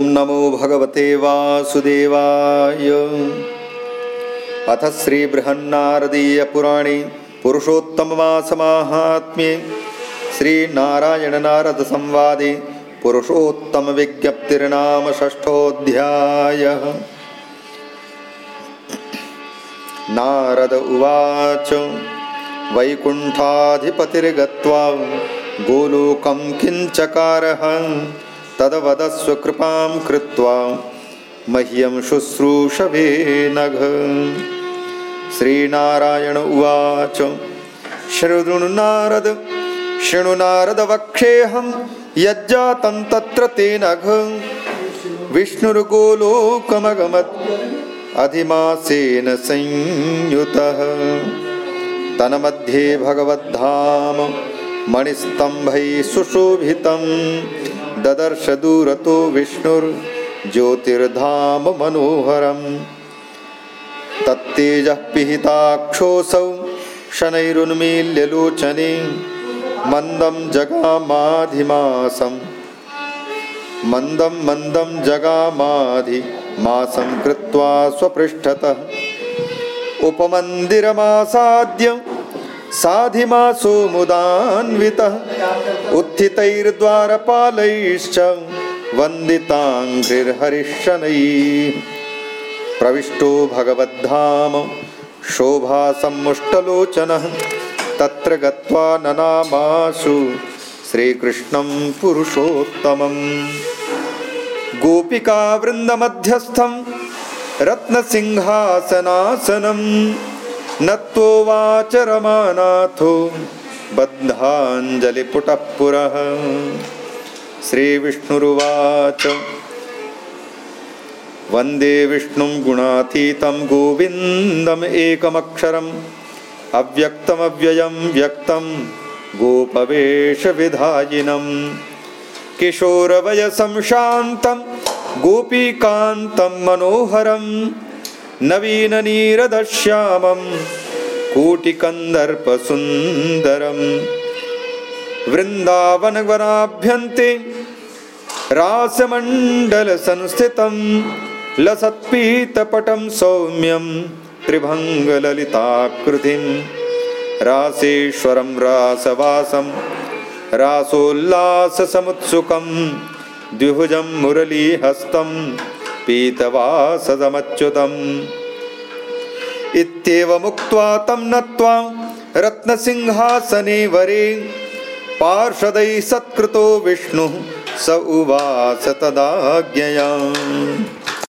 नमो भगवते वासुदेवाय। अथ श्रीबृहन्नारदीयपुराणे पुरुषोत्तममासमाहात्म्ये श्रीनारायणनारदसंवादे पुरुषोत्तमविज्ञप्तिर्नाम षष्ठोऽध्यायः नारद उवाच वैकुण्ठाधिपतिर्गत्वा गोलोकं किञ्चकारः तदवदस्व कृपां कृत्वा मह्यं शुश्रूषवे नघ। श्रीनारायण उवाच शृणुनारद शृणुनारदवक्षेऽहं यज्जातं तत्र ते नघ। विष्णुर्गोलोकमगमत् अधिमासेन संयुतः। तन्मध्ये भगवद्धाम मणिस्तम्भैः सुशोभितं ददर्श दूरतो विष्णुर्ज्योतिर्धाम मनोहरम्। तत्तेजः पिहिताक्षोऽसौ शनैरुन्मील्यलोचने मन्दं जगामाधिमासं मन्दं मन्दं जगामाधिमासं कृत्वा स्वपृष्ठतः। उपमन्दिरमासाद्य साधिमासो मुदान्वितः उत्थितैर्द्वारपालैश्च वन्दिताङ्घ्रिर्हरिशनैः। प्रविष्टो भगवद्धाम शोभासम्मुष्टलोचनः तत्र गत्वा ननामाशु श्रीकृष्णं पुरुषोत्तमम्। गोपिकावृन्दमध्यस्थं रत्नसिंहासनासनं नत्वोवाच रमानाथो बद्धाञ्जलिपुटः पुरः श्रीविष्णुरुवाच। वन्दे विष्णुं गुणातीतं गोविन्दम् एकमक्षरम्। अव्यक्तमव्ययं व्यक्तं गोपवेशविधायिनं। किशोरवयसं शान्तं गोपीकान्तं मनोहरं नवीननीरदश्यामं कोटिकन्दर्पसुन्दरं वृन्दावनवनाभ्यन्ते रासमण्डलसंस्थितं लसत्पीतपटं सौम्यं त्रिभङ्गललिताकृतिं। रासेश्वरं रासवासं रासोल्लाससमुत्सुकं द्विभुजं मुरलीहस्तं पीतवासदमच्युतम्। इत्येवमुक्त्वा तं नत्वा रत्नसिंहासने वरे पार्षदैः सत्कृतो विष्णुः स उवास तदाज्ञया